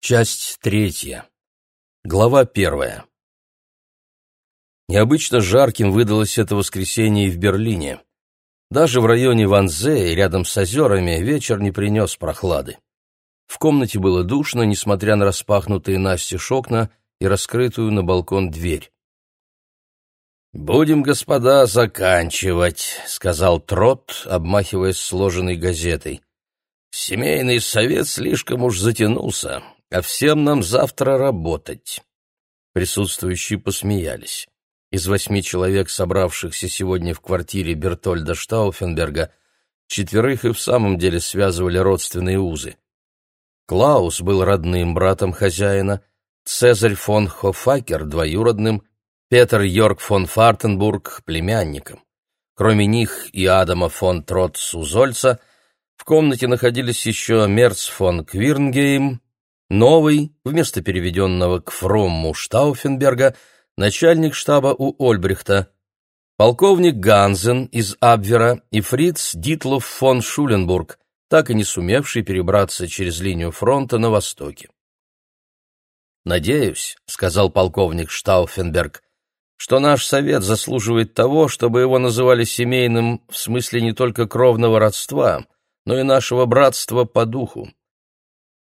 Часть третья. Глава первая. Необычно жарким выдалось это воскресенье и в Берлине. Даже в районе Ванзе, рядом с озерами, вечер не принес прохлады. В комнате было душно, несмотря на распахнутые настежь окна и раскрытую на балкон дверь. «Будем, господа, заканчивать», — сказал Трот, обмахиваясь сложенной газетой. «Семейный совет слишком уж затянулся а всем нам завтра работать». Присутствующие посмеялись. Из восьми человек, собравшихся сегодня в квартире Бертольда Штауфенберга, четверых и в самом деле связывали родственные узы. Клаус был родным братом хозяина, Цезарь фон Хофакер — двоюродным, Петр Йорк фон Фартенбург — племянником. Кроме них и Адама фон Тротт-Сузольца в комнате находились еще Мерц фон Квирнгейм, Новый, вместо переведенного к Фромму Штауфенберга, начальник штаба у Ольбрихта, полковник Ганзен из Абвера и фриц Дитлов фон Шуленбург, так и не сумевший перебраться через линию фронта на востоке. «Надеюсь», — сказал полковник Штауфенберг, что наш совет заслуживает того, чтобы его называли семейным в смысле не только кровного родства, но и нашего братства по духу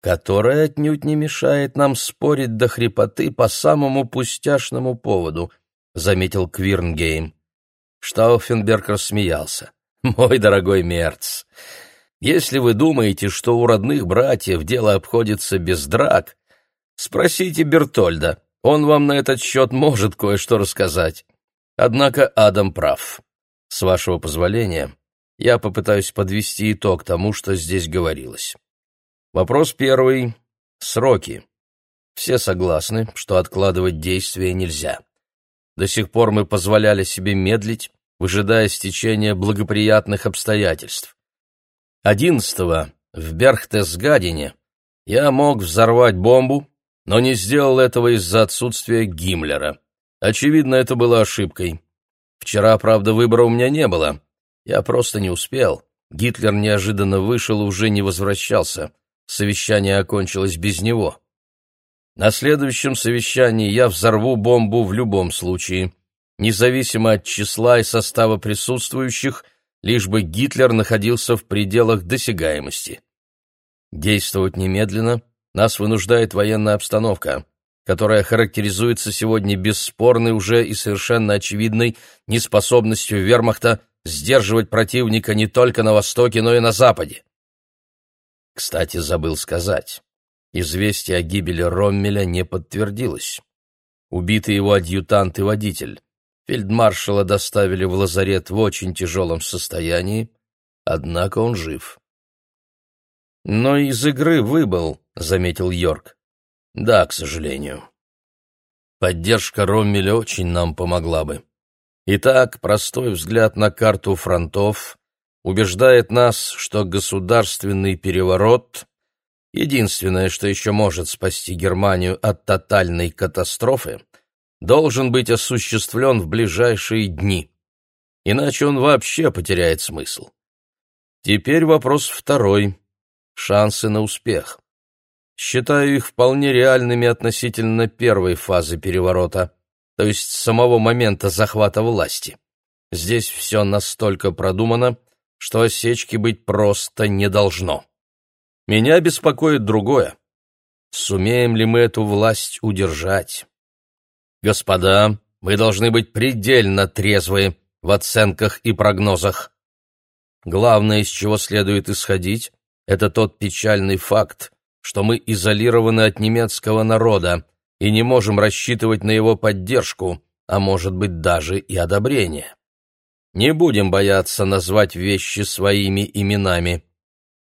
которая отнюдь не мешает нам спорить до хрипоты по самому пустяшному поводу», — заметил Квирнгейм. Штауфенберг рассмеялся. «Мой дорогой Мерц, если вы думаете, что у родных братьев дело обходится без драк, спросите Бертольда, он вам на этот счет может кое-что рассказать. Однако Адам прав. С вашего позволения, я попытаюсь подвести итог тому, что здесь говорилось. Вопрос первый. Сроки. Все согласны, что откладывать действия нельзя. До сих пор мы позволяли себе медлить, выжидая стечения благоприятных обстоятельств. Одиннадцатого в Берхтесгадене я мог взорвать бомбу, но не сделал этого из-за отсутствия Гиммлера. Очевидно, это было ошибкой. Вчера, правда, выбора у меня не было. Я просто не успел. Гитлер неожиданно вышел и уже не возвращался. Совещание окончилось без него. На следующем совещании я взорву бомбу в любом случае, независимо от числа и состава присутствующих, лишь бы Гитлер находился в пределах досягаемости. Действовать немедленно нас вынуждает военная обстановка, которая характеризуется сегодня бесспорной уже и совершенно очевидной неспособностью вермахта сдерживать противника не только на Востоке, но и на Западе. Кстати, забыл сказать. Известие о гибели Роммеля не подтвердилось. Убитый его адъютант и водитель. Фельдмаршала доставили в лазарет в очень тяжелом состоянии, однако он жив. «Но из игры выбыл», — заметил Йорк. «Да, к сожалению. Поддержка Роммеля очень нам помогла бы. Итак, простой взгляд на карту фронтов убеждает нас, что государственный переворот — единственное, что еще может спасти Германию от тотальной катастрофы, должен быть осуществлен в ближайшие дни. Иначе он вообще потеряет смысл. Теперь вопрос второй — шансы на успех. Считаю их вполне реальными относительно первой фазы переворота, то есть самого момента захвата власти. Здесь все настолько продумано, что осечки быть просто не должно. Меня беспокоит другое. Сумеем ли мы эту власть удержать? Господа, мы должны быть предельно трезвы в оценках и прогнозах. Главное, из чего следует исходить, это тот печальный факт, что мы изолированы от немецкого народа и не можем рассчитывать на его поддержку, а может быть даже и одобрение. Не будем бояться назвать вещи своими именами.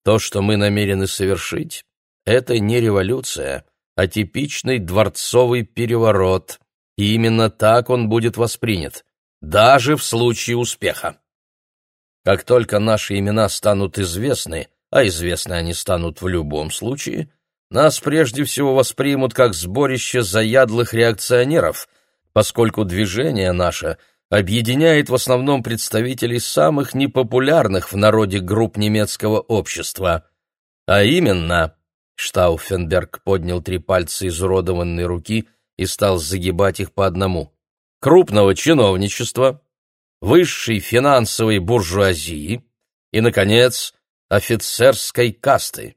То, что мы намерены совершить, это не революция, а типичный дворцовый переворот, и именно так он будет воспринят, даже в случае успеха. Как только наши имена станут известны, а известны они станут в любом случае, нас прежде всего воспримут как сборище заядлых реакционеров, поскольку движение наше — объединяет в основном представителей самых непопулярных в народе групп немецкого общества, а именно Штауфенберг поднял три пальца изуродованной руки и стал загибать их по одному. Крупного чиновничества, высшей финансовой буржуазии и, наконец, офицерской касты.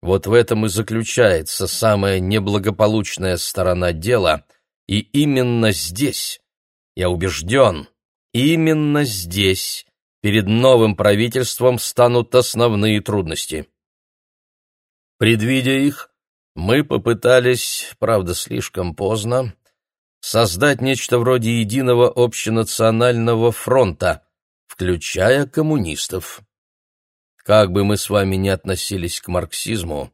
Вот в этом и заключается самая неблагополучная сторона дела, и именно здесь, я убежден, именно здесь перед новым правительством станут основные трудности. Предвидя их, мы попытались, правда, слишком поздно, создать нечто вроде единого общенационального фронта, включая коммунистов. Как бы мы с вами ни относились к марксизму,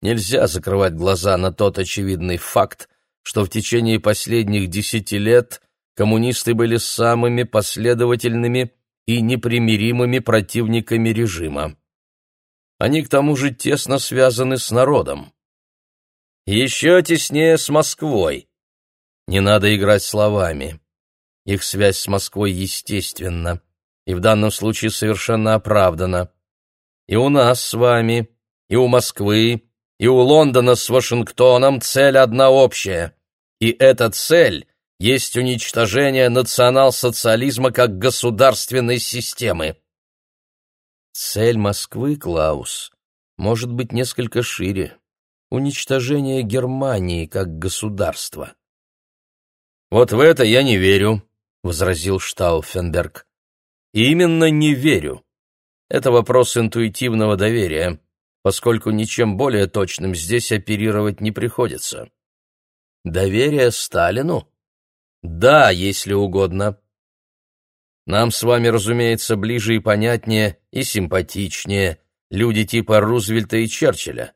нельзя закрывать глаза на тот очевидный факт, что в течение последних десяти лет коммунисты были самыми последовательными и непримиримыми противниками режима. Они к тому же тесно связаны с народом. Еще теснее с Москвой. Не надо играть словами. Их связь с Москвой естественна и в данном случае совершенно оправдана. И у нас с вами, и у Москвы, и у Лондона с Вашингтоном цель одна общая. И эта цель есть уничтожение национал-социализма как государственной системы. Цель Москвы, Клаус, может быть несколько шире. Уничтожение Германии как государства. «Вот в это я не верю», — возразил Штауфенберг. «Именно не верю. Это вопрос интуитивного доверия, поскольку ничем более точным здесь оперировать не приходится. Доверие Сталину? Да, если угодно. Нам с вами, разумеется, ближе и понятнее, и симпатичнее люди типа Рузвельта и Черчилля.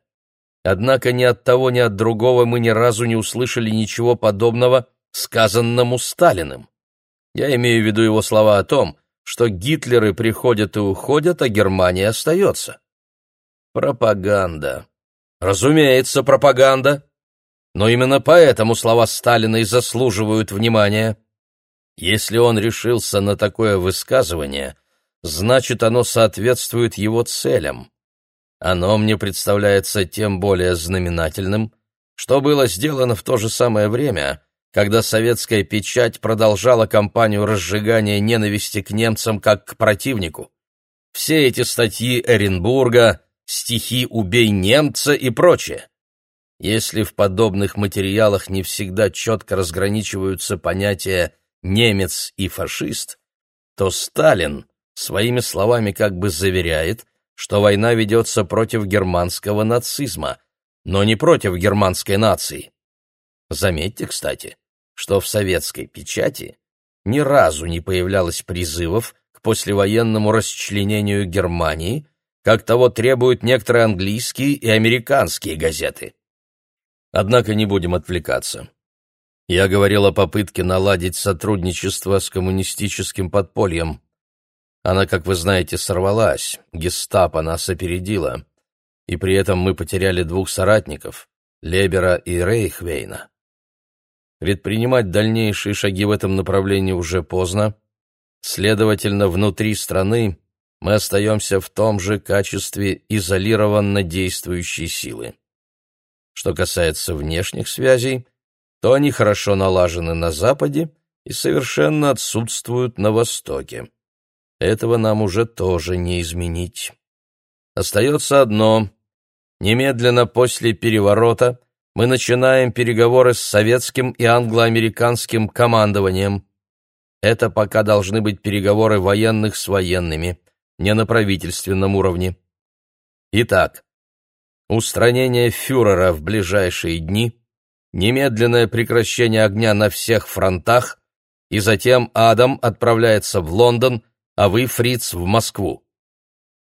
Однако ни от того, ни от другого мы ни разу не услышали ничего подобного сказанному Сталиным. Я имею в виду его слова о том, что Гитлеры приходят и уходят, а Германия остается. Пропаганда. Разумеется, пропаганда. Но именно поэтому слова Сталина и заслуживают внимания. Если он решился на такое высказывание, значит, оно соответствует его целям. Оно мне представляется тем более знаменательным, что было сделано в то же самое время, когда советская печать продолжала кампанию разжигания ненависти к немцам как к противнику. Все эти статьи Эренбурга, стихи «Убей немца» и прочее. Если в подобных материалах не всегда четко разграничиваются понятия «немец» и «фашист», то Сталин своими словами как бы заверяет, что война ведется против германского нацизма, но не против германской нации. Заметьте, кстати, что в советской печати ни разу не появлялось призывов к послевоенному расчленению Германии, как того требуют некоторые английские и американские газеты. Однако не будем отвлекаться. Я говорил о попытке наладить сотрудничество с коммунистическим подпольем. Она, как вы знаете, сорвалась, гестапо нас опередила, и при этом мы потеряли двух соратников — Лебера и Рейхвейна. Предпринимать дальнейшие шаги в этом направлении уже поздно. Следовательно, внутри страны мы остаемся в том же качестве изолированно действующей силы. Что касается внешних связей, то они хорошо налажены на Западе и совершенно отсутствуют на Востоке. Этого нам уже тоже не изменить. Остается одно. Немедленно после переворота мы начинаем переговоры с советским и англо-американским командованием. Это пока должны быть переговоры военных с военными, не на правительственном уровне. Итак, устранение фюрера в ближайшие дни, немедленное прекращение огня на всех фронтах, и затем Адам отправляется в Лондон, а вы, Фриц, в Москву.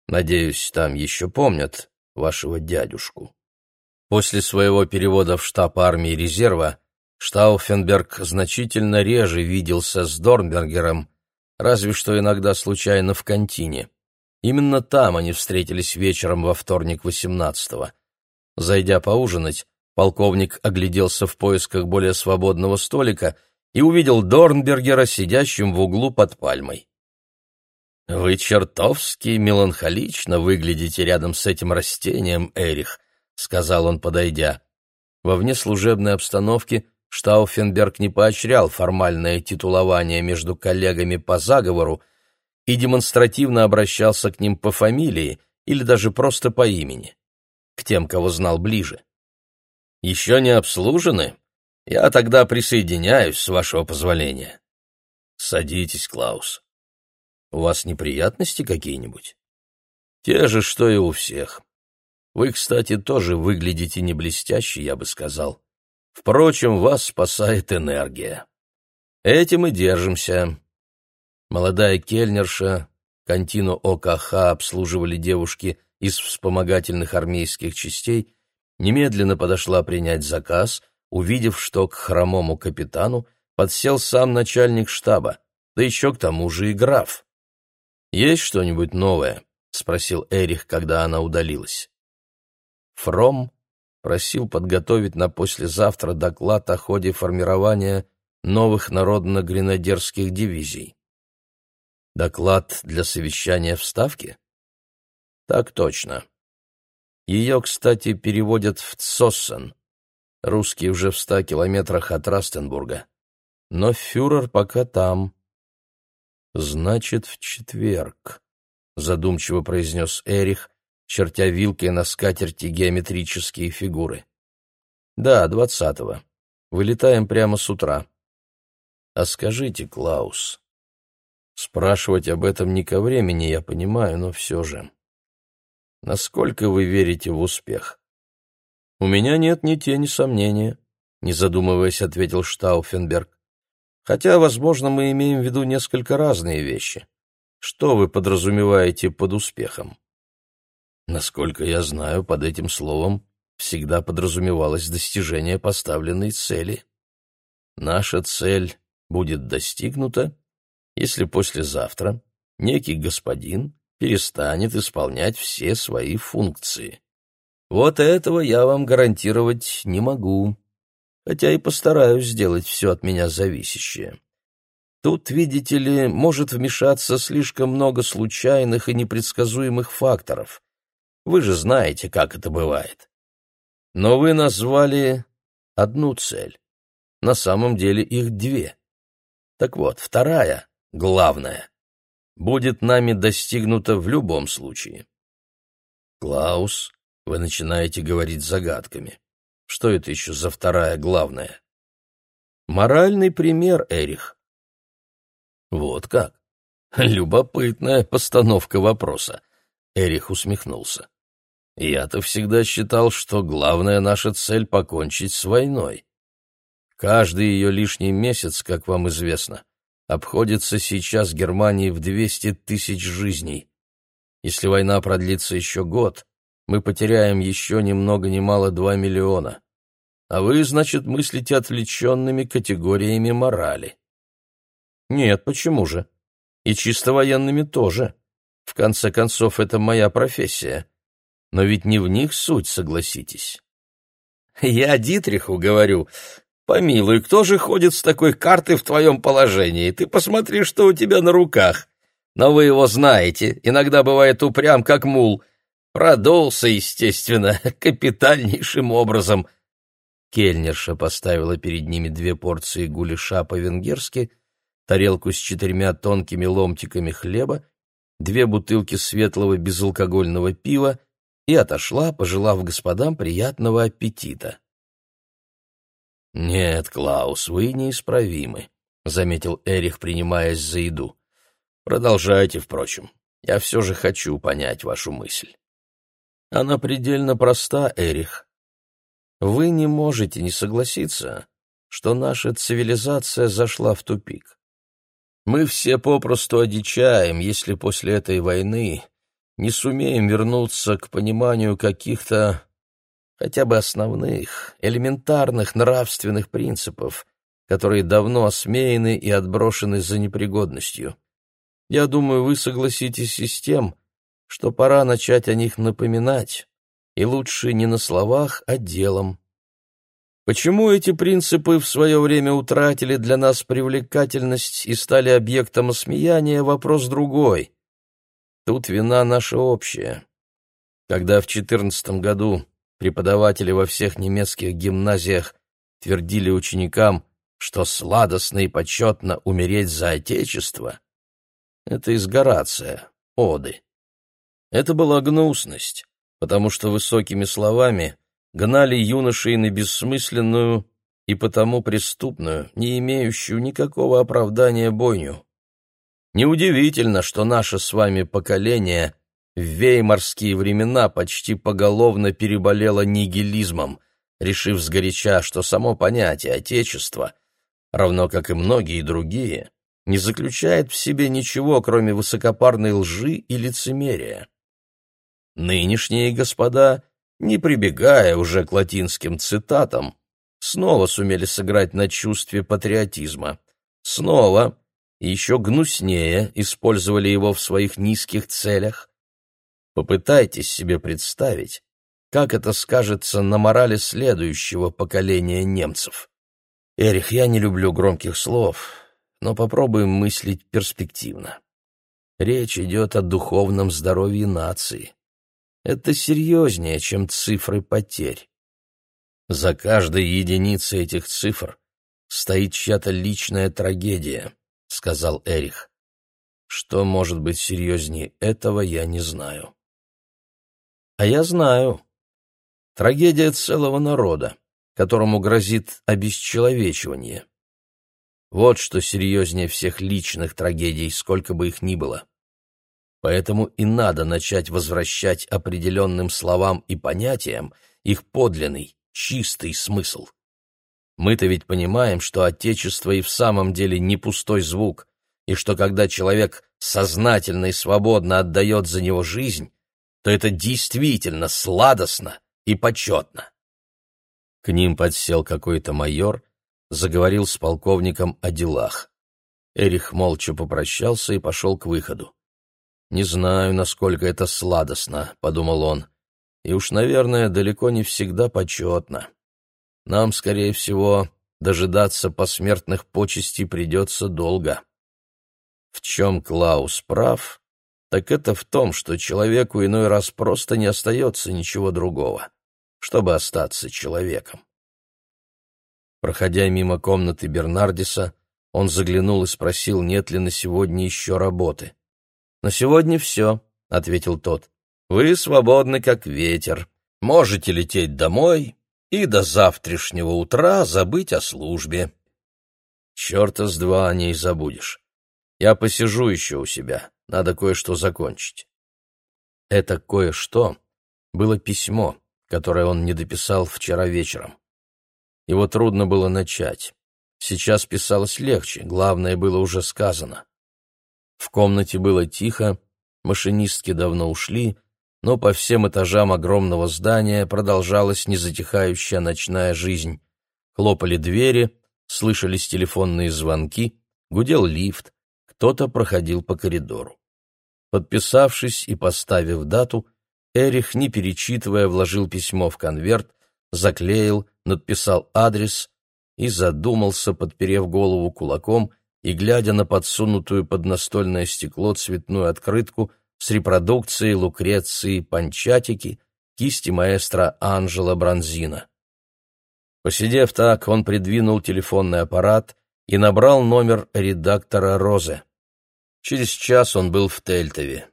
Надеюсь, там еще помнят вашего дядюшку. После своего перевода в штаб армии резерва Штауфенберг значительно реже виделся с Дорнбергером, разве что иногда случайно в кантине. Именно там они встретились вечером во вторник 18-го. Зайдя поужинать, полковник огляделся в поисках более свободного столика и увидел Дорнбергера, сидящим в углу под пальмой. «Вы чертовски меланхолично выглядите рядом с этим растением, Эрих», — сказал он, подойдя. Во внеслужебной обстановке Штауфенберг не поощрял формальное титулование между коллегами по заговору и демонстративно обращался к ним по фамилии или даже просто по имени, к тем, кого знал ближе. «Еще не обслужены? Я тогда присоединяюсь, с вашего позволения». «Садитесь, Клаус. У вас неприятности какие-нибудь?» «Те же, что и у всех. Вы, кстати, тоже выглядите не блестяще, я бы сказал. Впрочем, вас спасает энергия. Этим и держимся. Молодая кельнерша, контину ОКХ обслуживали девушки из вспомогательных армейских частей, немедленно подошла принять заказ, увидев, что к хромому капитану подсел сам начальник штаба, да еще к тому же и граф. «Есть что-нибудь новое?» — спросил Эрих, когда она удалилась. Фром просил подготовить на послезавтра доклад о ходе формирования новых народно-гренадерских дивизий. Доклад для совещания в Ставке? Так точно. Ее, кстати, переводят в Цоссен. Русские уже в ста километрах от Растенбурга. Но фюрер пока там. Значит, в четверг, задумчиво произнес Эрих, чертя вилкой на скатерти геометрические фигуры. «Да, двадцатого. Вылетаем прямо с утра». «А скажите, Клаус...» Спрашивать об этом не ко времени, я понимаю, но все же. Насколько вы верите в успех? У меня нет ни тени сомнения, не задумываясь, ответил Штауфенберг. Хотя, возможно, мы имеем в виду несколько разные вещи. Что вы подразумеваете под успехом? Насколько я знаю, под этим словом всегда подразумевалось достижение поставленной цели. Наша цель будет достигнута, если послезавтра некий господин перестанет исполнять все свои функции. Вот этого я вам гарантировать не могу, хотя и постараюсь сделать все от меня зависящее. Тут, видите ли, может вмешаться слишком много случайных и непредсказуемых факторов, вы же знаете, как это бывает. Но вы назвали одну цель. На самом деле их две. Так вот, вторая, главная, будет нами достигнута в любом случае. Клаус, вы начинаете говорить загадками. Что это еще за вторая главная? Моральный пример, Эрих. Вот как. Любопытная постановка вопроса. Эрих усмехнулся. Я-то всегда считал, что главная наша цель — покончить с войной. Каждый ее лишний месяц, как вам известно, обходится сейчас Германии в 200 тысяч жизней. Если война продлится еще год, мы потеряем еще ни много ни мало 2 миллиона. А вы, значит, мыслите отвлеченными категориями морали. Нет, почему же? И чисто военными тоже. В конце концов, это моя профессия но ведь не в них суть, согласитесь. Я Дитриху говорю, помилуй, кто же ходит с такой картой в твоем положении? Ты посмотри, что у тебя на руках. Но вы его знаете, иногда бывает упрям, как мул. Продулся, естественно, капитальнейшим образом. Кельнерша поставила перед ними две порции гуляша по-венгерски, тарелку с четырьмя тонкими ломтиками хлеба, две бутылки светлого безалкогольного пива и отошла, пожелав господам приятного аппетита. «Нет, Клаус, вы неисправимы», — заметил Эрих, принимаясь за еду. «Продолжайте, впрочем. Я все же хочу понять вашу мысль». «Она предельно проста, Эрих. Вы не можете не согласиться, что наша цивилизация зашла в тупик. Мы все попросту одичаем, если после этой войны не сумеем вернуться к пониманию каких-то хотя бы основных, элементарных нравственных принципов, которые давно осмеяны и отброшены за непригодностью. Я думаю, вы согласитесь и с тем, что пора начать о них напоминать, и лучше не на словах, а делом. Почему эти принципы в свое время утратили для нас привлекательность и стали объектом осмеяния, вопрос другой. Тут вина наша общая. Когда в четырнадцатом году преподаватели во всех немецких гимназиях твердили ученикам, что сладостно и почетно умереть за Отечество, это из Оды. Это была гнусность, потому что высокими словами гнали юношей на бессмысленную и потому преступную, не имеющую никакого оправдания бойню. Неудивительно, что наше с вами поколение в веймарские времена почти поголовно переболело нигилизмом, решив сгоряча, что само понятие «отечество», равно как и многие другие, не заключает в себе ничего, кроме высокопарной лжи и лицемерия. Нынешние господа, не прибегая уже к латинским цитатам, снова сумели сыграть на чувстве патриотизма. Снова, еще гнуснее, использовали его в своих низких целях. Попытайтесь себе представить, как это скажется на морали следующего поколения немцев. Эрих, я не люблю громких слов, но попробуем мыслить перспективно. Речь идет о духовном здоровье нации. Это серьезнее, чем цифры потерь. За каждой единицей этих цифр стоит чья-то личная трагедия, сказал Эрих. Что может быть серьезнее этого, я не знаю. А я знаю. Трагедия целого народа, которому грозит обесчеловечивание. Вот что серьезнее всех личных трагедий, сколько бы их ни было. Поэтому и надо начать возвращать определенным словам и понятиям их подлинный, чистый смысл. Мы-то ведь понимаем, что Отечество и в самом деле не пустой звук, и что когда человек сознательно и свободно отдает за него жизнь, то это действительно сладостно и почетно. К ним подсел какой-то майор заговорил с полковником о делах. Эрих молча попрощался и пошел к выходу. «Не знаю, насколько это сладостно», — подумал он, — «и уж, наверное, далеко не всегда почетно. Нам, скорее всего, дожидаться посмертных почестей придется долго». В чем Клаус прав, так это в том, что человеку иной раз просто не остается ничего другого, чтобы остаться человеком. Проходя мимо комнаты Бернардиса, он заглянул и спросил, нет ли на сегодня еще работы. «На сегодня все», — ответил тот. «Вы свободны, как ветер. Можете лететь домой и до завтрашнего утра забыть о службе». «Черта с два о ней забудешь. Я посижу еще у себя, надо кое-что закончить». Это кое-что было письмо, которое он не дописал вчера вечером. Его трудно было начать. Сейчас писалось легче, главное было уже сказано. В комнате было тихо, машинистки давно ушли, но по всем этажам огромного здания продолжалась незатихающая ночная жизнь. Хлопали двери, слышались телефонные звонки, гудел лифт, кто-то проходил по коридору. Подписавшись и поставив дату, Эрих, не перечитывая, вложил письмо в конверт, заклеил, надписал адрес и задумался, подперев голову кулаком и глядя на подсунутую под настольное стекло цветную открытку с репродукцией Лукреции Панчатики кисти маэстро Анжела Бронзина. Посидев так, он придвинул телефонный аппарат и набрал номер редактора Розе. Через час он был в Тельтове.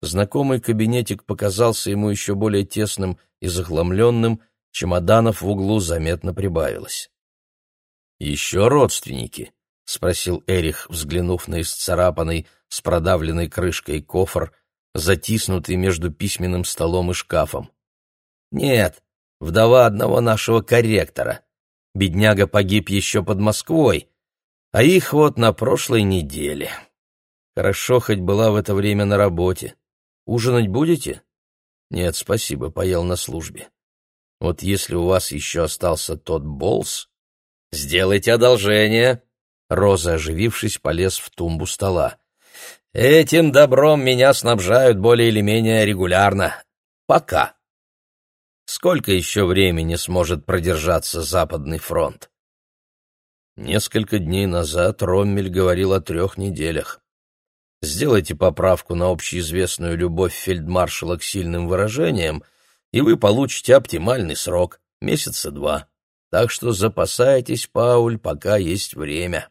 Знакомый кабинетик показался ему еще более тесным и захламленным, Чемоданов в углу заметно прибавилось. «Еще родственники?» — спросил Эрих, взглянув на исцарапанный с продавленной крышкой кофр, затиснутый между письменным столом и шкафом. «Нет, вдова одного нашего корректора. Бедняга погиб еще под Москвой, а их вот на прошлой неделе. Хорошо хоть была в это время на работе. Ужинать будете?» «Нет, спасибо, поел на службе». Вот если у вас еще остался тот болс, сделайте одолжение. Роза, оживившись, полез в тумбу стола. Этим добром меня снабжают более или менее регулярно. Пока. Сколько еще времени сможет продержаться Западный фронт? Несколько дней назад Роммель говорил о трех неделях. Сделайте поправку на общеизвестную любовь фельдмаршала к сильным выражениям, и вы получите оптимальный срок — месяца два. Так что запасайтесь, Пауль, пока есть время.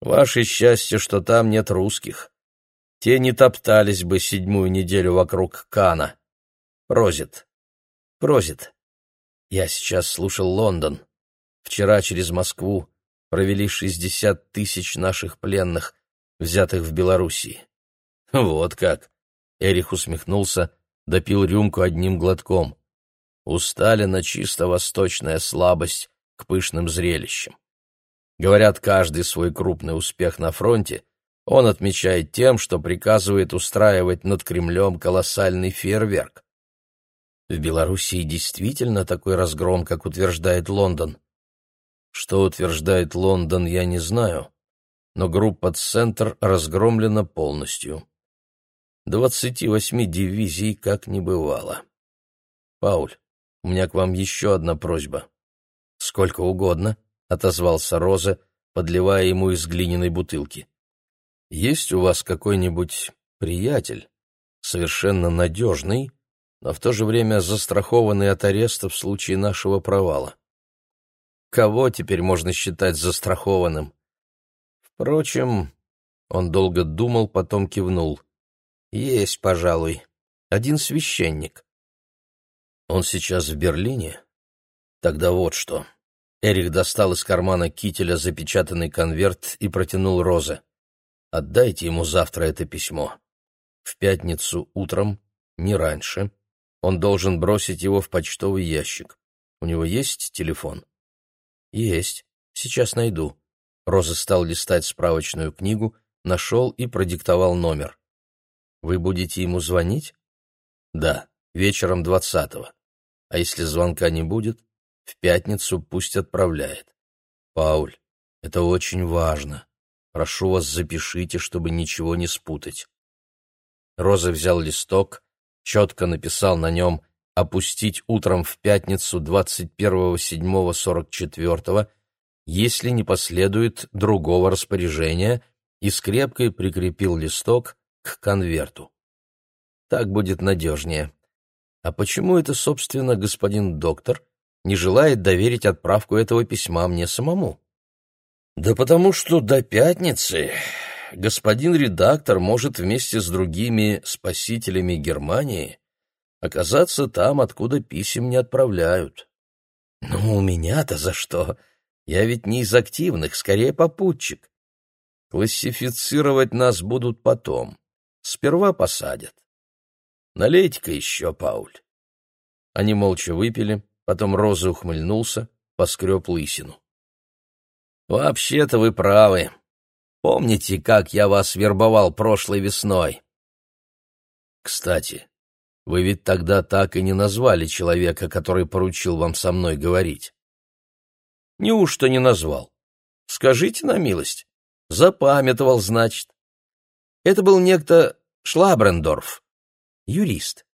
Ваше счастье, что там нет русских. Те не топтались бы седьмую неделю вокруг Кана. Прозит. Прозит. Я сейчас слушал Лондон. Вчера через Москву провели шестьдесят тысяч наших пленных, взятых в Белоруссии. Вот как. Эрих усмехнулся, допил рюмку одним глотком. У Сталина чисто восточная слабость к пышным зрелищам. Говорят, каждый свой крупный успех на фронте он отмечает тем, что приказывает устраивать над Кремлем колоссальный фейерверк. В Белоруссии действительно такой разгром, как утверждает Лондон. Что утверждает Лондон, я не знаю, но группа «Центр» разгромлена полностью. Двадцати восьми дивизий как не бывало. Пауль, у меня к вам еще одна просьба. Сколько угодно, — отозвался Роза, подливая ему из глиняной бутылки. Есть у вас какой-нибудь приятель, совершенно надежный, но в то же время застрахованный от ареста в случае нашего провала? Кого теперь можно считать застрахованным? Впрочем, он долго думал, потом кивнул. Есть, пожалуй, один священник. Он сейчас в Берлине? Тогда вот что. Эрих достал из кармана кителя запечатанный конверт и протянул Розе. Отдайте ему завтра это письмо. В пятницу утром, не раньше, он должен бросить его в почтовый ящик. У него есть телефон? Есть. Сейчас найду. Роза стал листать справочную книгу, нашел и продиктовал номер. Вы будете ему звонить? Да, вечером двадцатого. А если звонка не будет, в пятницу пусть отправляет. Пауль, это очень важно. Прошу вас, запишите, чтобы ничего не спутать. Роза взял листок, четко написал на нем «Опустить утром в пятницу 21.07.44, если не последует другого распоряжения», и скрепкой прикрепил листок к конверту. Так будет надежнее. А почему это, собственно, господин доктор не желает доверить отправку этого письма мне самому? Да потому что до пятницы господин редактор может вместе с другими спасителями Германии оказаться там, откуда писем не отправляют. Ну, у меня-то за что? Я ведь не из активных, скорее попутчик. Классифицировать нас будут потом. Сперва посадят. Налейте-ка еще, Пауль. Они молча выпили, потом Роза ухмыльнулся, поскреб лысину. Вообще-то вы правы. Помните, как я вас вербовал прошлой весной? Кстати, вы ведь тогда так и не назвали человека, который поручил вам со мной говорить. Неужто не назвал? Скажите на милость. Запамятовал, значит. Это был некто Шлабрендорф, юрист.